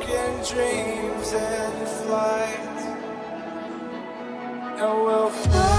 broken dreams and flight, and we'll fly.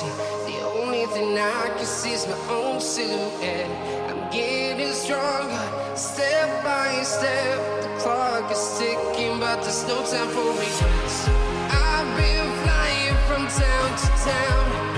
The only thing I can see is my own silhouette. I'm getting stronger, step by step. The clock is ticking, but there's no time for me. I've been flying from town to town.